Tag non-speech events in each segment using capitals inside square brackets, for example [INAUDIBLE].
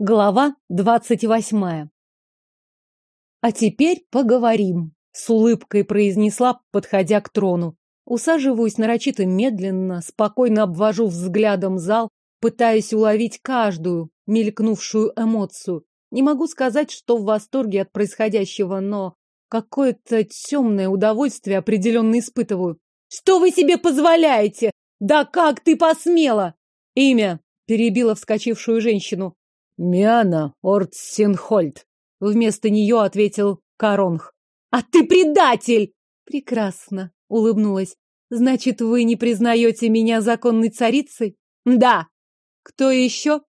Глава двадцать восьмая. А теперь поговорим, с улыбкой произнесла, подходя к трону. Усаживаюсь нарочито медленно, спокойно обвожу взглядом зал, пытаясь уловить каждую мелькнувшую эмоцию. Не могу сказать, что в восторге от происходящего, но какое-то темное удовольствие определенно испытываю. Что вы себе позволяете? Да как ты посмела? Имя, перебила вскочившую женщину. Миана Ортсенхольд. Вместо нее ответил Коронх. А ты предатель! Прекрасно, улыбнулась. Значит, вы не признаете меня законной царицей? Да. Кто еще?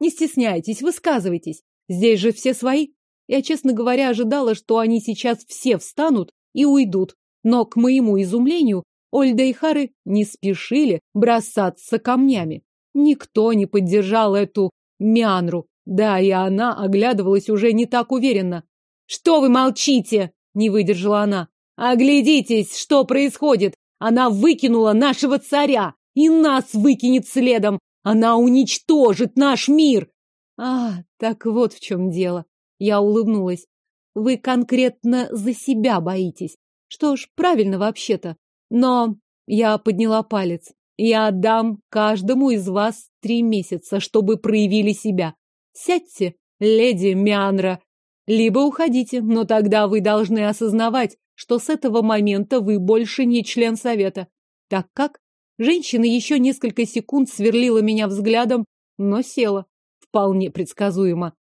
Не стесняйтесь, высказывайтесь. Здесь же все свои. Я, честно говоря, ожидала, что они сейчас все встанут и уйдут. Но, к моему изумлению, Ольда и Хары не спешили бросаться камнями. Никто не поддержал эту Мианру. Да, и она оглядывалась уже не так уверенно. «Что вы молчите?» — не выдержала она. «Оглядитесь, что происходит! Она выкинула нашего царя, и нас выкинет следом! Она уничтожит наш мир!» «А, так вот в чем дело!» Я улыбнулась. «Вы конкретно за себя боитесь. Что ж, правильно вообще-то. Но...» Я подняла палец. Я отдам каждому из вас три месяца, чтобы проявили себя. Сядьте, леди Мианра, либо уходите, но тогда вы должны осознавать, что с этого момента вы больше не член совета. Так как? Женщина еще несколько секунд сверлила меня взглядом, но села. Вполне предсказуемо.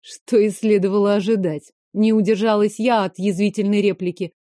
Что и следовало ожидать. Не удержалась я от язвительной реплики.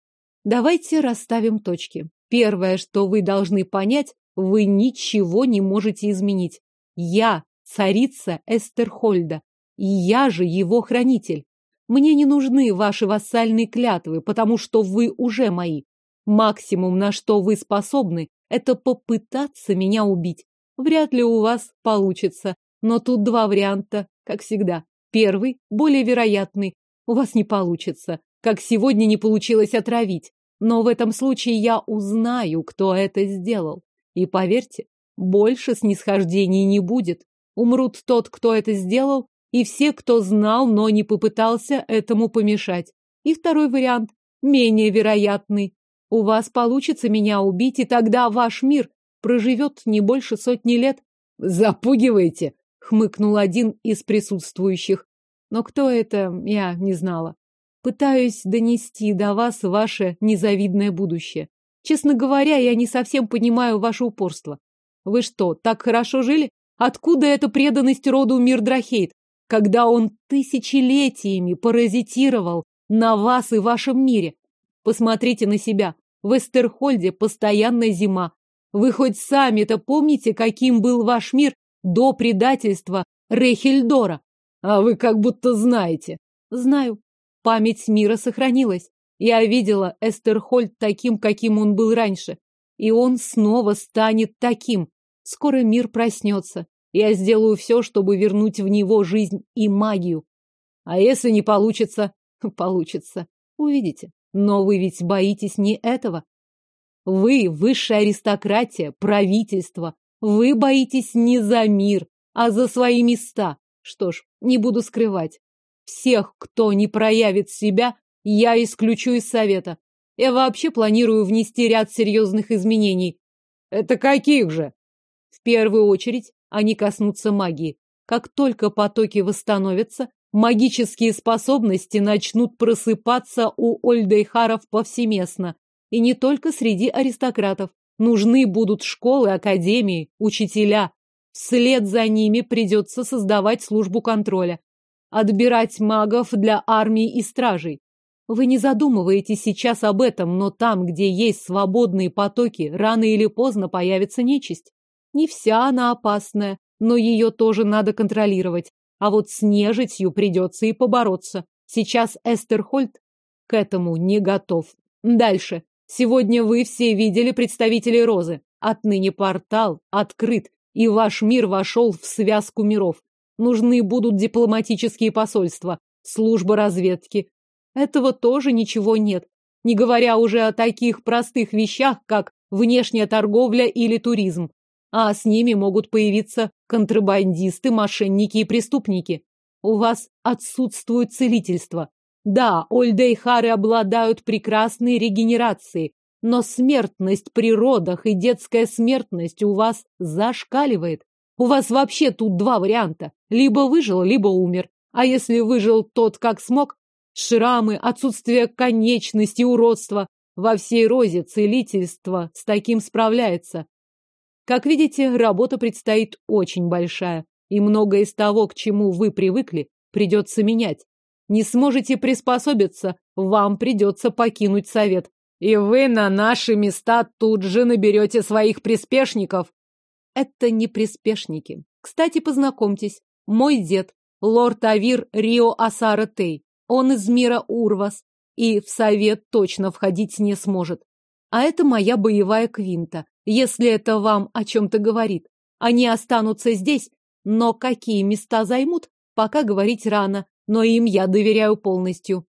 Давайте расставим точки. Первое, что вы должны понять, вы ничего не можете изменить. Я царица Эстерхольда, и я же его хранитель. Мне не нужны ваши вассальные клятвы, потому что вы уже мои. Максимум, на что вы способны, это попытаться меня убить. Вряд ли у вас получится, но тут два варианта, как всегда. Первый, более вероятный, у вас не получится, как сегодня не получилось отравить. Но в этом случае я узнаю, кто это сделал. И поверьте, больше снисхождений не будет. Умрут тот, кто это сделал, и все, кто знал, но не попытался этому помешать. И второй вариант, менее вероятный. У вас получится меня убить, и тогда ваш мир проживет не больше сотни лет. Запугиваете, хмыкнул один из присутствующих. Но кто это, я не знала. Пытаюсь донести до вас ваше незавидное будущее. Честно говоря, я не совсем понимаю ваше упорство. Вы что, так хорошо жили? Откуда эта преданность роду Мирдрахейт, когда он тысячелетиями паразитировал на вас и вашем мире? Посмотрите на себя. В Эстерхольде постоянная зима. Вы хоть сами-то помните, каким был ваш мир до предательства Рейхельдора? А вы как будто знаете. Знаю. Память мира сохранилась. Я видела Эстерхольд таким, каким он был раньше. И он снова станет таким. Скоро мир проснется. Я сделаю все, чтобы вернуть в него жизнь и магию. А если не получится? [LAUGHS] Получится. Увидите. Но вы ведь боитесь не этого. Вы высшая аристократия, правительство. Вы боитесь не за мир, а за свои места. Что ж, не буду скрывать. Всех, кто не проявит себя, я исключу из совета. Я вообще планирую внести ряд серьезных изменений. Это каких же? В первую очередь, они коснутся магии. Как только потоки восстановятся, магические способности начнут просыпаться у Ольдейхаров повсеместно. И не только среди аристократов. Нужны будут школы, академии, учителя. Вслед за ними придется создавать службу контроля. Отбирать магов для армии и стражей. Вы не задумываетесь сейчас об этом, но там, где есть свободные потоки, рано или поздно появится нечисть. Не вся она опасная, но ее тоже надо контролировать. А вот с нежитью придется и побороться. Сейчас Эстерхольд к этому не готов. Дальше. Сегодня вы все видели представителей Розы. Отныне портал открыт, и ваш мир вошел в связку миров. Нужны будут дипломатические посольства, служба разведки, этого тоже ничего нет, не говоря уже о таких простых вещах, как внешняя торговля или туризм. А с ними могут появиться контрабандисты, мошенники и преступники. у вас отсутствует целительство. Да, Ольдейхары обладают прекрасной регенерацией, но смертность при родах и детская смертность у вас зашкаливает. У вас вообще тут два варианта. Либо выжил, либо умер. А если выжил тот, как смог, шрамы, отсутствие конечности, уродства. Во всей розе целительство с таким справляется. Как видите, работа предстоит очень большая, и многое из того, к чему вы привыкли, придется менять. Не сможете приспособиться, вам придется покинуть совет. И вы на наши места тут же наберете своих приспешников. Это не приспешники. Кстати, познакомьтесь. Мой дед, лорд Авир Рио Асара Тей. Он из мира Урвас и в совет точно входить не сможет. А это моя боевая квинта, если это вам о чем-то говорит. Они останутся здесь, но какие места займут, пока говорить рано, но им я доверяю полностью.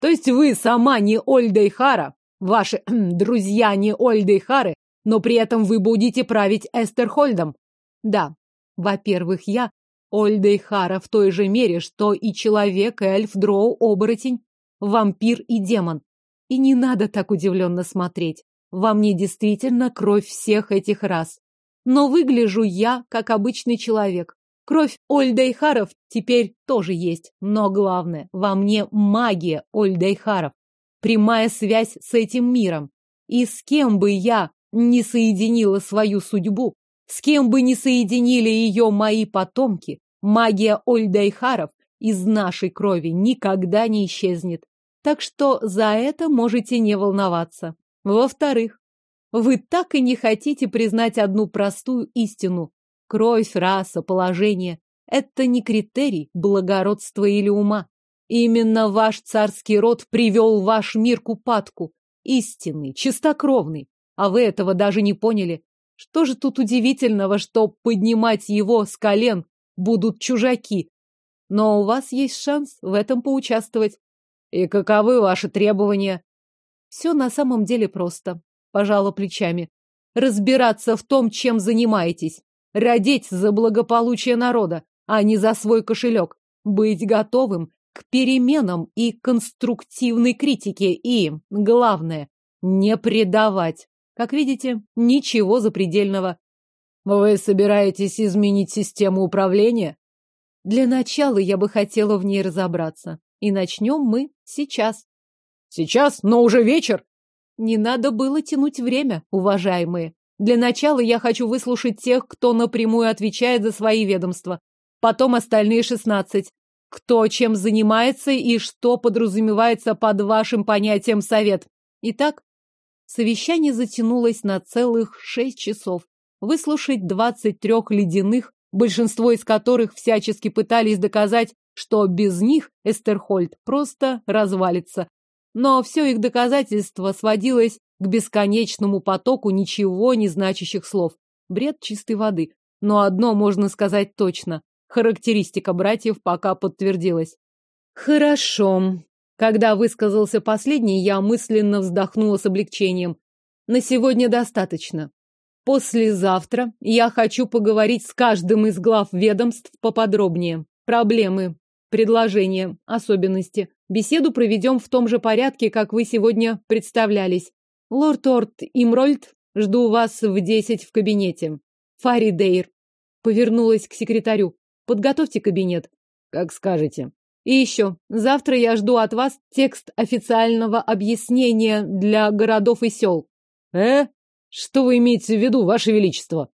То есть вы сама не Ольда и Хара, ваши [CLEARS THROAT] друзья не Ольда и Хары, но при этом вы будете править Эстерхольдом? Да. Во-первых, я Ольда и Хара в той же мере, что и человек, эльф, дроу, оборотень, вампир и демон. И не надо так удивленно смотреть. Во мне действительно кровь всех этих рас. Но выгляжу я, как обычный человек. Кровь Ольдайхаров теперь тоже есть, но главное, во мне магия Ольдайхаров. Прямая связь с этим миром. И с кем бы я не соединила свою судьбу, с кем бы не соединили ее мои потомки, магия Ольдайхаров из нашей крови никогда не исчезнет. Так что за это можете не волноваться. Во-вторых, вы так и не хотите признать одну простую истину. Кровь, раса, положение – это не критерий благородства или ума. Именно ваш царский род привел ваш мир к упадку. Истинный, чистокровный. А вы этого даже не поняли. Что же тут удивительного, что поднимать его с колен будут чужаки? Но у вас есть шанс в этом поучаствовать. И каковы ваши требования? Все на самом деле просто. Пожала плечами. Разбираться в том, чем занимаетесь. Родить за благополучие народа, а не за свой кошелек. Быть готовым к переменам и конструктивной критике. И, главное, не предавать. Как видите, ничего запредельного. Вы собираетесь изменить систему управления? Для начала я бы хотела в ней разобраться. И начнем мы сейчас. Сейчас? Но уже вечер. Не надо было тянуть время, уважаемые. Для начала я хочу выслушать тех, кто напрямую отвечает за свои ведомства. Потом остальные шестнадцать. Кто чем занимается и что подразумевается под вашим понятием совет. Итак, совещание затянулось на целых шесть часов. Выслушать двадцать трех ледяных, большинство из которых всячески пытались доказать, что без них Эстерхольд просто развалится. Но все их доказательство сводилось к бесконечному потоку ничего не значащих слов. Бред чистой воды. Но одно можно сказать точно. Характеристика братьев пока подтвердилась. Хорошо. Когда высказался последний, я мысленно вздохнула с облегчением. На сегодня достаточно. Послезавтра я хочу поговорить с каждым из глав ведомств поподробнее. Проблемы, предложения, особенности. Беседу проведем в том же порядке, как вы сегодня представлялись. Лорд Орт Имрольд, жду вас в десять в кабинете. Фаридейр. Повернулась к секретарю. Подготовьте кабинет. Как скажете. И еще, завтра я жду от вас текст официального объяснения для городов и сел. Э? Что вы имеете в виду, ваше величество?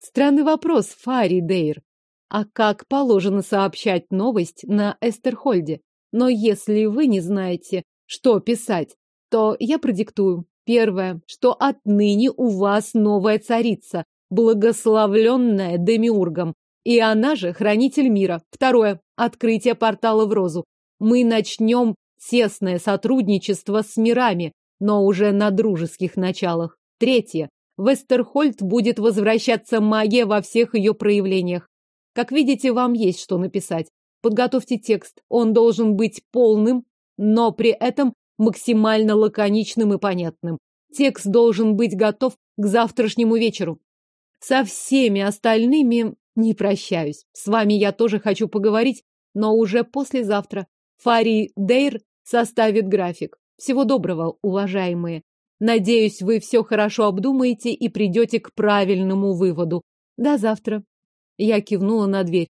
Странный вопрос, Фаридейр. А как положено сообщать новость на Эстерхольде? Но если вы не знаете, что писать, то я продиктую. Первое, что отныне у вас новая царица, благословленная Демиургом, и она же хранитель мира. Второе, открытие портала в Розу. Мы начнем тесное сотрудничество с мирами, но уже на дружеских началах. Третье, в Эстерхольд будет возвращаться магия во всех ее проявлениях. Как видите, вам есть что написать. Подготовьте текст. Он должен быть полным, но при этом максимально лаконичным и понятным. Текст должен быть готов к завтрашнему вечеру. Со всеми остальными не прощаюсь. С вами я тоже хочу поговорить, но уже послезавтра. Фари Дейр составит график. Всего доброго, уважаемые. Надеюсь, вы все хорошо обдумаете и придете к правильному выводу. До завтра. Я кивнула на дверь.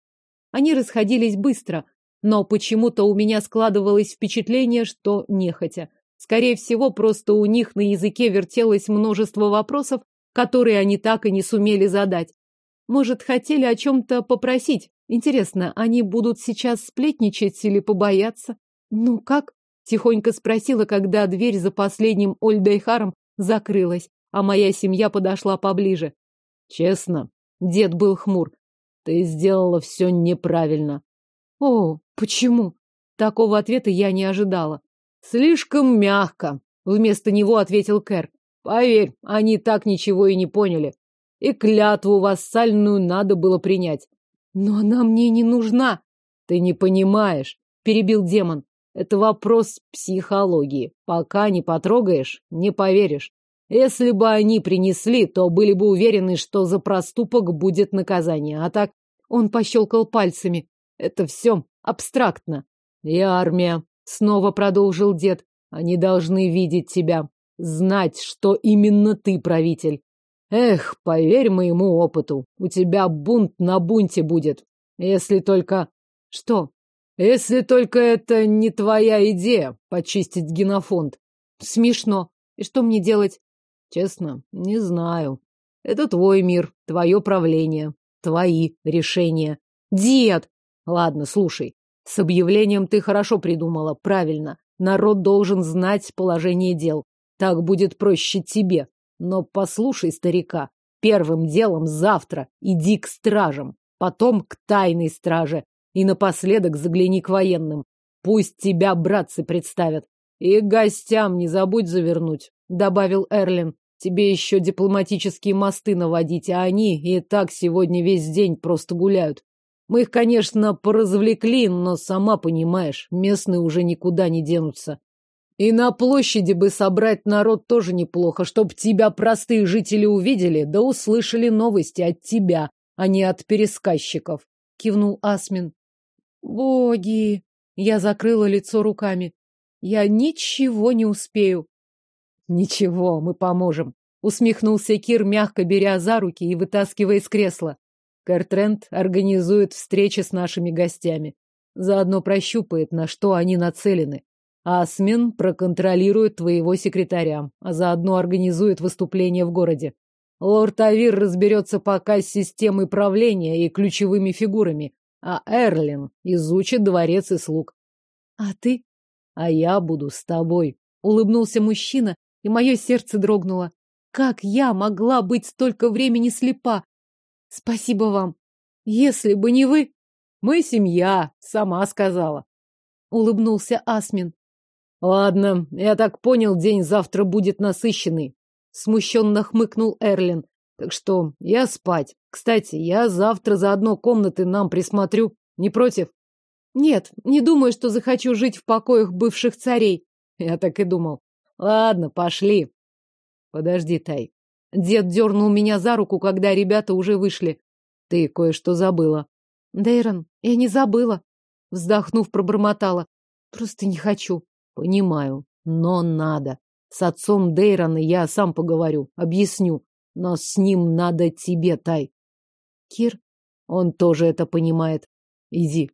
Они расходились быстро, но почему-то у меня складывалось впечатление, что нехотя. Скорее всего, просто у них на языке вертелось множество вопросов, которые они так и не сумели задать. Может, хотели о чем-то попросить? Интересно, они будут сейчас сплетничать или побояться? Ну как? Тихонько спросила, когда дверь за последним Ольдайхаром закрылась, а моя семья подошла поближе. Честно, дед был хмур. Ты сделала все неправильно. О, почему? Такого ответа я не ожидала. Слишком мягко, вместо него ответил Кэр. Поверь, они так ничего и не поняли. И клятву вассальную надо было принять. Но она мне не нужна. Ты не понимаешь, перебил демон. Это вопрос психологии. Пока не потрогаешь, не поверишь. Если бы они принесли, то были бы уверены, что за проступок будет наказание. А так он пощелкал пальцами. Это все абстрактно. И армия, снова продолжил дед. Они должны видеть тебя, знать, что именно ты правитель. Эх, поверь моему опыту, у тебя бунт на бунте будет. Если только... Что? Если только это не твоя идея, почистить генофонд. Смешно. И что мне делать? Честно, не знаю. Это твой мир, твое правление, твои решения. Дед! Ладно, слушай. С объявлением ты хорошо придумала, правильно. Народ должен знать положение дел. Так будет проще тебе. Но послушай старика. Первым делом завтра иди к стражам, потом к тайной страже, и напоследок загляни к военным. Пусть тебя братцы представят. И гостям не забудь завернуть, добавил Эрлин. Тебе еще дипломатические мосты наводить, а они и так сегодня весь день просто гуляют. Мы их, конечно, поразвлекли, но сама понимаешь, местные уже никуда не денутся. И на площади бы собрать народ тоже неплохо, чтоб тебя простые жители увидели, да услышали новости от тебя, а не от пересказчиков, кивнул Асмин. Боги! Я закрыла лицо руками. Я ничего не успею. Ничего, мы поможем. Усмехнулся Кир, мягко беря за руки и вытаскивая из кресла. Кэртрент организует встречи с нашими гостями. Заодно прощупает, на что они нацелены. Асмин проконтролирует твоего секретаря, а заодно организует выступление в городе. Лорд Авир разберется пока с системой правления и ключевыми фигурами, а Эрлин изучит дворец и слуг. А ты? А я буду с тобой. Улыбнулся мужчина, и мое сердце дрогнуло. Как я могла быть столько времени слепа? Спасибо вам. Если бы не вы... Мы семья, сама сказала. Улыбнулся Асмин. Ладно, я так понял, день завтра будет насыщенный. Смущенно хмыкнул Эрлин. Так что я спать. Кстати, я завтра за одно комнаты нам присмотрю. Не против? Нет, не думаю, что захочу жить в покоях бывших царей. Я так и думал. Ладно, пошли. Подожди, Тай. Дед дернул меня за руку, когда ребята уже вышли. Ты кое-что забыла. Дейрон, я не забыла. Вздохнув, пробормотала. Просто не хочу. Понимаю, но надо. С отцом Дейрона я сам поговорю, объясню. Но с ним надо тебе, Тай. Кир? Он тоже это понимает. Иди.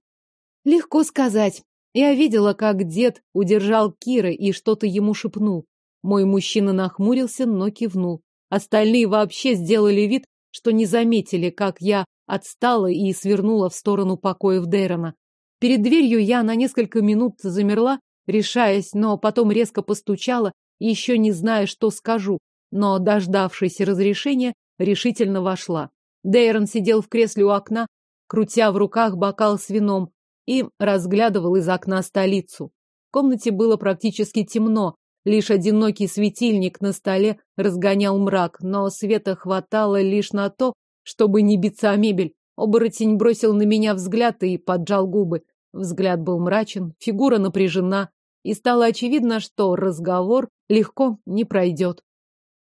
Легко сказать. Я видела, как дед удержал Кира и что-то ему шепнул. Мой мужчина нахмурился, но кивнул. Остальные вообще сделали вид, что не заметили, как я отстала и свернула в сторону покоев Дейрона. Перед дверью я на несколько минут замерла, решаясь, но потом резко постучала, еще не зная, что скажу, но, дождавшись разрешения, решительно вошла. Дейрон сидел в кресле у окна, крутя в руках бокал с вином, и разглядывал из окна столицу. В комнате было практически темно, лишь одинокий светильник на столе разгонял мрак, но света хватало лишь на то, чтобы не биться о мебель. Оборотень бросил на меня взгляд и поджал губы. Взгляд был мрачен, фигура напряжена, и стало очевидно, что разговор легко не пройдет.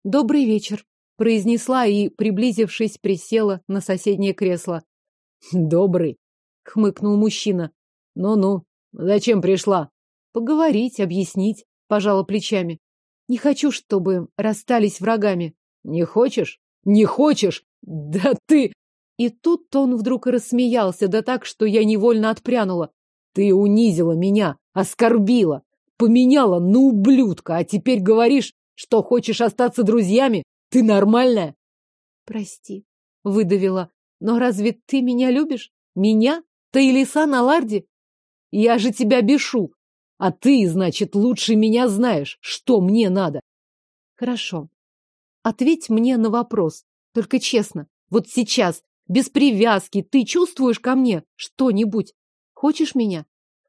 «Добрый вечер», — произнесла и, приблизившись, присела на соседнее кресло. «Добрый», — хмыкнул мужчина. Ну-ну, зачем пришла? Поговорить, объяснить, пожала плечами. Не хочу, чтобы расстались врагами. Не хочешь? Не хочешь? Да ты... И тут он вдруг рассмеялся, да так, что я невольно отпрянула. Ты унизила меня, оскорбила, поменяла на ублюдка, а теперь говоришь, что хочешь остаться друзьями? Ты нормальная? Прости, выдавила. Но разве ты меня любишь? Меня? Ты и лиса на ларде? Я же тебя бешу. А ты, значит, лучше меня знаешь, что мне надо. Хорошо. Ответь мне на вопрос. Только честно. Вот сейчас, без привязки, ты чувствуешь ко мне что-нибудь? Хочешь меня?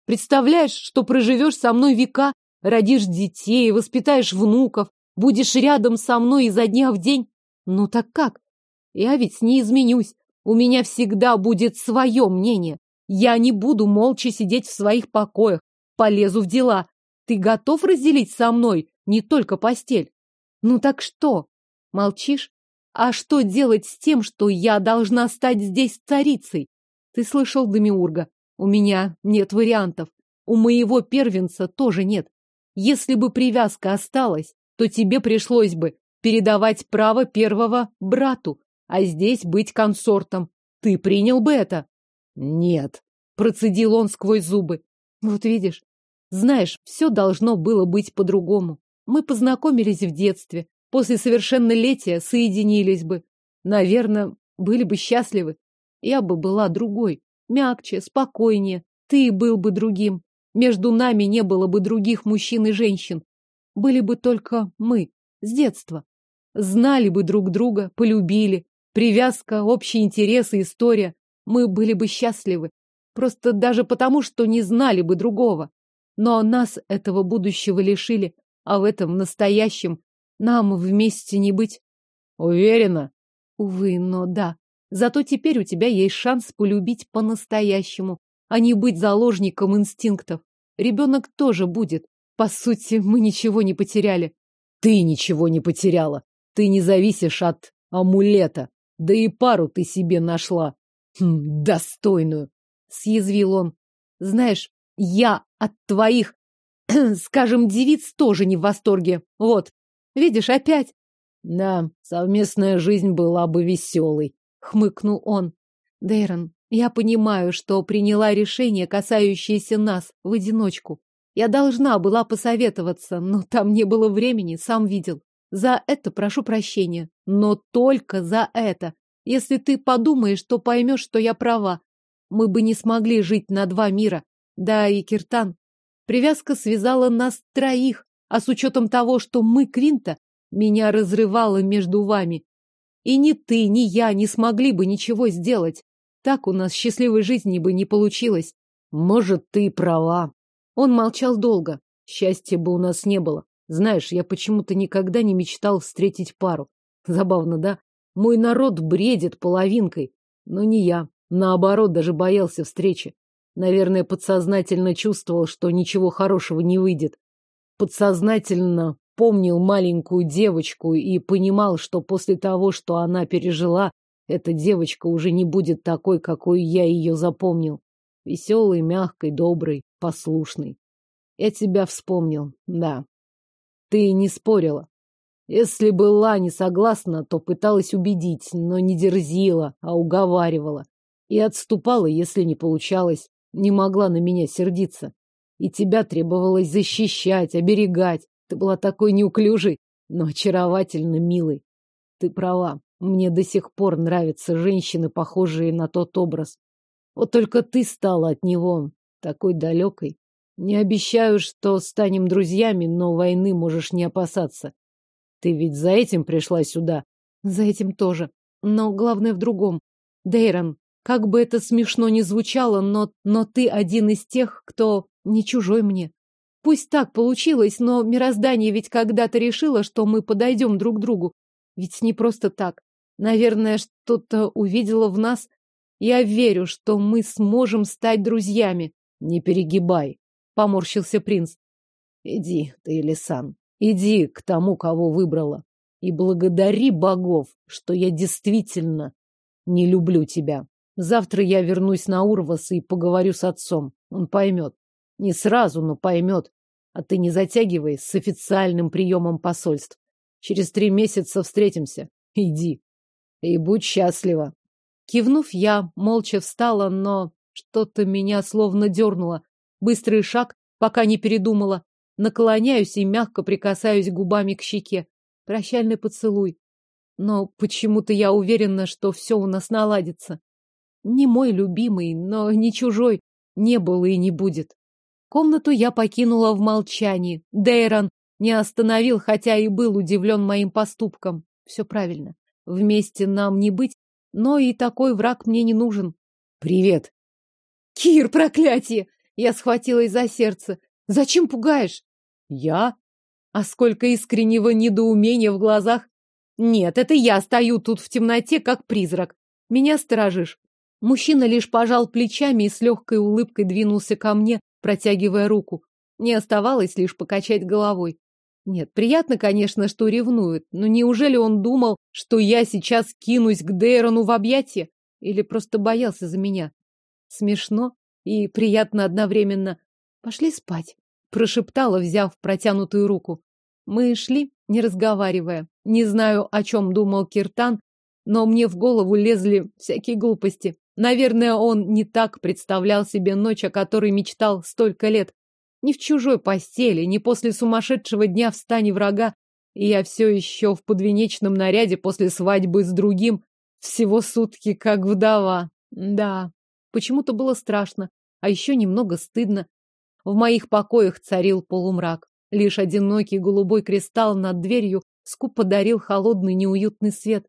Представляешь, что проживешь со мной века, родишь детей, воспитаешь внуков, будешь рядом со мной изо дня в день? Ну так как? Я ведь не изменюсь. У меня всегда будет свое мнение. Я не буду молча сидеть в своих покоях, полезу в дела. Ты готов разделить со мной не только постель? Ну так что? Молчишь? А что делать с тем, что я должна стать здесь царицей? Ты слышал, Демиурга? У меня нет вариантов. У моего первенца тоже нет. Если бы привязка осталась, то тебе пришлось бы передавать право первого брату, а здесь быть консортом. Ты принял бы это? Нет, процедил он сквозь зубы. Вот видишь, знаешь, все должно было быть по-другому. Мы познакомились в детстве, после совершеннолетия соединились бы. Наверное, были бы счастливы. Я бы была другой, мягче, спокойнее. Ты был бы другим. Между нами не было бы других мужчин и женщин. Были бы только мы, с детства. Знали бы друг друга, полюбили. Привязка, общие интересы, история. Мы были бы счастливы. Просто даже потому, что не знали бы другого. Но нас этого будущего лишили, а в этом настоящем нам вместе не быть. Уверена? Увы, но да. Зато теперь у тебя есть шанс полюбить по-настоящему, а не быть заложником инстинктов. Ребенок тоже будет. По сути, [LAUGHS] мы ничего не потеряли. Ты ничего не потеряла. Ты не зависишь от амулета. Да и пару ты себе нашла. Хм, достойную. Съязвил он. Знаешь, я от твоих, [CLEARS THROAT] скажем, девиц тоже не в восторге. Вот. Видишь, опять. Да, совместная жизнь была бы веселой хмыкнул он. Дейрон, я понимаю, что приняла решение, касающееся нас, в одиночку. Я должна была посоветоваться, но там не было времени, сам видел. За это прошу прощения, но только за это. Если ты подумаешь, то поймешь, что я права. Мы бы не смогли жить на два мира. Да и Киртан. Привязка связала нас троих, а с учетом того, что мы Квинта, меня разрывало между вами. И ни ты, ни я не смогли бы ничего сделать. Так у нас счастливой жизни бы не получилось. Может, ты права. Он молчал долго. Счастья бы у нас не было. Знаешь, я почему-то никогда не мечтал встретить пару. Забавно, да? Мой народ бредит половинкой. Но не я. Наоборот, даже боялся встречи. Наверное, подсознательно чувствовал, что ничего хорошего не выйдет. Подсознательно помнил маленькую девочку и понимал, что после того, что она пережила, эта девочка уже не будет такой, какой я ее запомнил. Веселой, мягкой, доброй, послушной. Я тебя вспомнил, да. Ты не спорила. Если была не согласна, то пыталась убедить, но не дерзила, а уговаривала. И отступала, если не получалось. Не могла на меня сердиться. И тебя требовалось защищать, оберегать. Ты была такой неуклюжей, но очаровательно милой. Ты права. Мне до сих пор нравятся женщины, похожие на тот образ. Вот только ты стала от него такой далекой. Не обещаю, что станем друзьями, но войны можешь не опасаться. Ты ведь за этим пришла сюда? За этим тоже. Но главное в другом. Дейрон, как бы это смешно ни звучало, но, но ты один из тех, кто не чужой мне. Пусть так получилось, но мироздание ведь когда-то решило, что мы подойдем друг к другу. Ведь не просто так. Наверное, что-то увидело в нас. Я верю, что мы сможем стать друзьями. Не перегибай, поморщился принц. Иди, ты, Лисан, иди к тому, кого выбрала. И благодари богов, что я действительно не люблю тебя. Завтра я вернусь на Урвас и поговорю с отцом. Он поймет. Не сразу, но поймет. А ты не затягивай с официальным приемом посольств. Через три месяца встретимся. Иди. И будь счастлива. Кивнув, я молча встала, но что-то меня словно дернуло. Быстрый шаг, пока не передумала. Наклоняюсь и мягко прикасаюсь губами к щеке. Прощальный поцелуй. Но почему-то я уверена, что все у нас наладится. Не мой любимый, но не чужой. Не было и не будет. Комнату я покинула в молчании. Дейрон не остановил, хотя и был удивлен моим поступком. Все правильно. Вместе нам не быть, но и такой враг мне не нужен. Привет. Кир, проклятие! Я схватилась за сердце. Зачем пугаешь? Я? А сколько искреннего недоумения в глазах. Нет, это я стою тут в темноте, как призрак. Меня сторожишь. Мужчина лишь пожал плечами и с легкой улыбкой двинулся ко мне, протягивая руку. Не оставалось лишь покачать головой. Нет, приятно, конечно, что ревнует, но неужели он думал, что я сейчас кинусь к Дейрону в объятия? Или просто боялся за меня? Смешно и приятно одновременно. Пошли спать, прошептала, взяв протянутую руку. Мы шли, не разговаривая. Не знаю, о чем думал Киртан, но мне в голову лезли всякие глупости. Наверное, он не так представлял себе ночь, о которой мечтал столько лет. Ни в чужой постели, ни после сумасшедшего дня в стане врага. И я все еще в подвенечном наряде после свадьбы с другим. Всего сутки, как вдова. Да, почему-то было страшно, а еще немного стыдно. В моих покоях царил полумрак. Лишь одинокий голубой кристалл над дверью скупо дарил холодный неуютный свет.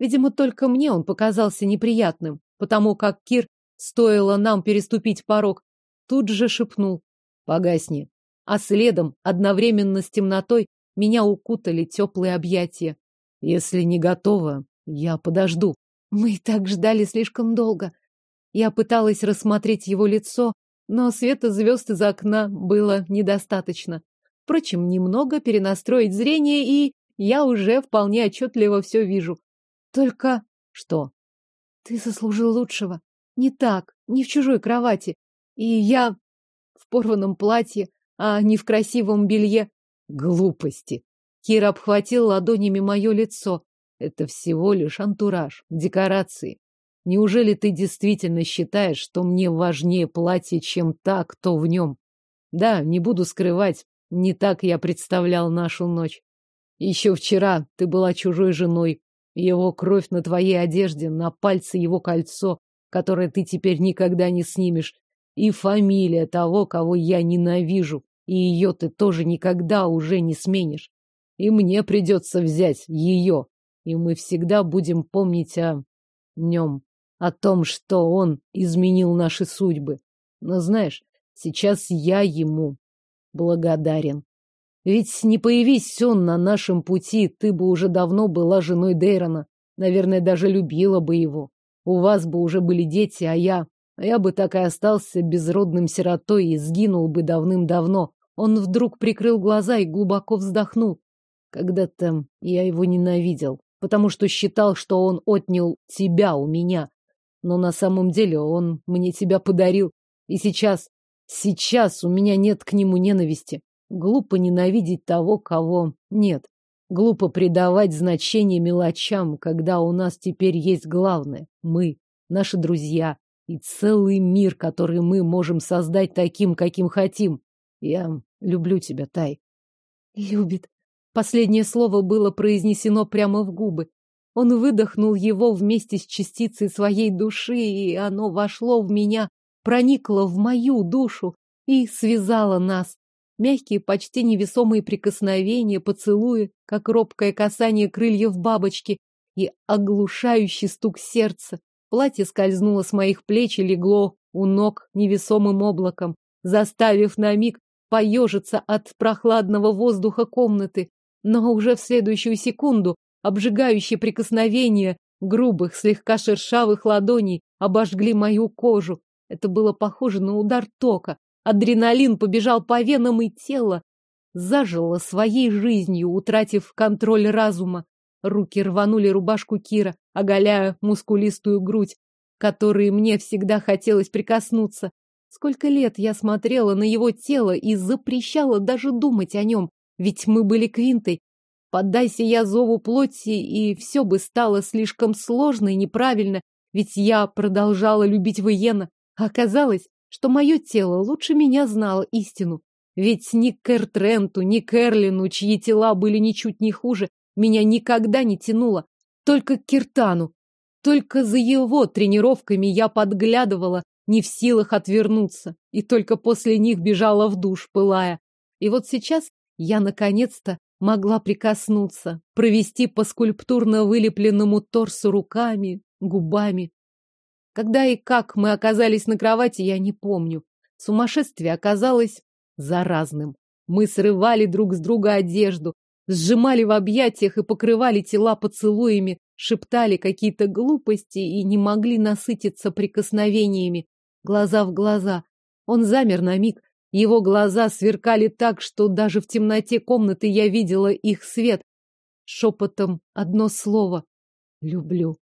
Видимо, только мне он показался неприятным потому как Кир, стоило нам переступить порог, тут же шепнул «Погасни». А следом, одновременно с темнотой, меня укутали теплые объятия. Если не готова, я подожду. Мы так ждали слишком долго. Я пыталась рассмотреть его лицо, но света звезд из окна было недостаточно. Впрочем, немного перенастроить зрение, и я уже вполне отчетливо все вижу. Только что? Ты заслужил лучшего. Не так, не в чужой кровати. И я в порванном платье, а не в красивом белье. Глупости. Кир обхватил ладонями мое лицо. Это всего лишь антураж, декорации. Неужели ты действительно считаешь, что мне важнее платье, чем та, кто в нем? Да, не буду скрывать, не так я представлял нашу ночь. Еще вчера ты была чужой женой, его кровь на твоей одежде, на пальце его кольцо, которое ты теперь никогда не снимешь. И фамилия того, кого я ненавижу. И ее ты тоже никогда уже не сменишь. И мне придется взять ее. И мы всегда будем помнить о нем. О том, что он изменил наши судьбы. Но знаешь, сейчас я ему благодарен. Ведь не появись он на нашем пути, ты бы уже давно была женой Дейрона. Наверное, даже любила бы его. У вас бы уже были дети, а я... А я бы так и остался безродным сиротой и сгинул бы давным-давно. Он вдруг прикрыл глаза и глубоко вздохнул. Когда-то я его ненавидел, потому что считал, что он отнял тебя у меня. Но на самом деле он мне тебя подарил. И сейчас, сейчас у меня нет к нему ненависти. Глупо ненавидеть того, кого нет. Глупо придавать значение мелочам, когда у нас теперь есть главное — мы, наши друзья и целый мир, который мы можем создать таким, каким хотим. Я люблю тебя, Тай. Любит. Последнее слово было произнесено прямо в губы. Он выдохнул его вместе с частицей своей души, и оно вошло в меня, проникло в мою душу и связало нас. Мягкие, почти невесомые прикосновения, поцелуи, как робкое касание крыльев бабочки и оглушающий стук сердца. Платье скользнуло с моих плеч и легло у ног невесомым облаком, заставив на миг поежиться от прохладного воздуха комнаты. Но уже в следующую секунду обжигающие прикосновения грубых, слегка шершавых ладоней обожгли мою кожу. Это было похоже на удар тока, Адреналин побежал по венам, и тело зажило своей жизнью, утратив контроль разума. Руки рванули рубашку Кира, оголяя мускулистую грудь. которые мне всегда хотелось прикоснуться. Сколько лет я смотрела на его тело и запрещала даже думать о нем, ведь мы были Квинтой. Поддайся я зову плоти, и все бы стало слишком сложно и неправильно, ведь я продолжала любить Виена. Оказалось, что мое тело лучше меня знало истину. Ведь ни к Эртренту, ни к Эрлину, чьи тела были ничуть не хуже, меня никогда не тянуло. Только к Киртану. Только за его тренировками я подглядывала, не в силах отвернуться, и только после них бежала в душ, пылая. И вот сейчас я наконец-то могла прикоснуться, провести по скульптурно вылепленному торсу руками, губами. Когда и как мы оказались на кровати, я не помню. Сумасшествие оказалось заразным. Мы срывали друг с друга одежду, сжимали в объятиях и покрывали тела поцелуями, шептали какие-то глупости и не могли насытиться прикосновениями, глаза в глаза. Он замер на миг, его глаза сверкали так, что даже в темноте комнаты я видела их свет. Шепотом одно слово — люблю.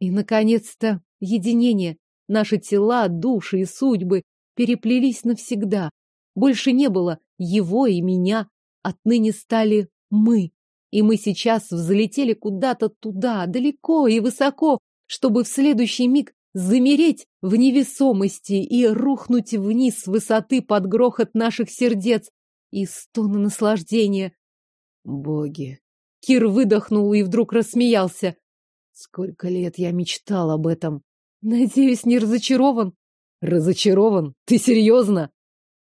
И, наконец-то, единение. Наши тела, души и судьбы переплелись навсегда. Больше не было его и меня. Отныне стали мы. И мы сейчас взлетели куда-то туда, далеко и высоко, чтобы в следующий миг замереть в невесомости и рухнуть вниз с высоты под грохот наших сердец и стоны наслаждения. Боги! Кир выдохнул и вдруг рассмеялся. Сколько лет я мечтал об этом. Надеюсь, не разочарован? Разочарован? Ты серьезно?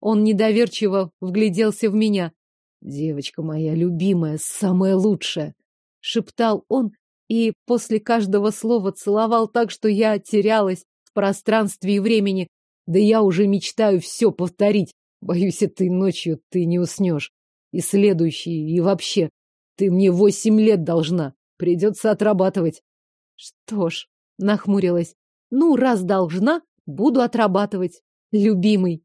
Он недоверчиво вгляделся в меня. Девочка моя любимая, самая лучшая, шептал он и после каждого слова целовал так, что я терялась в пространстве и времени. Да я уже мечтаю все повторить. Боюсь, этой ночью ты не уснешь. И следующий, и вообще. Ты мне восемь лет должна. Придется отрабатывать. Что ж, нахмурилась. Ну, раз должна, буду отрабатывать. Любимый.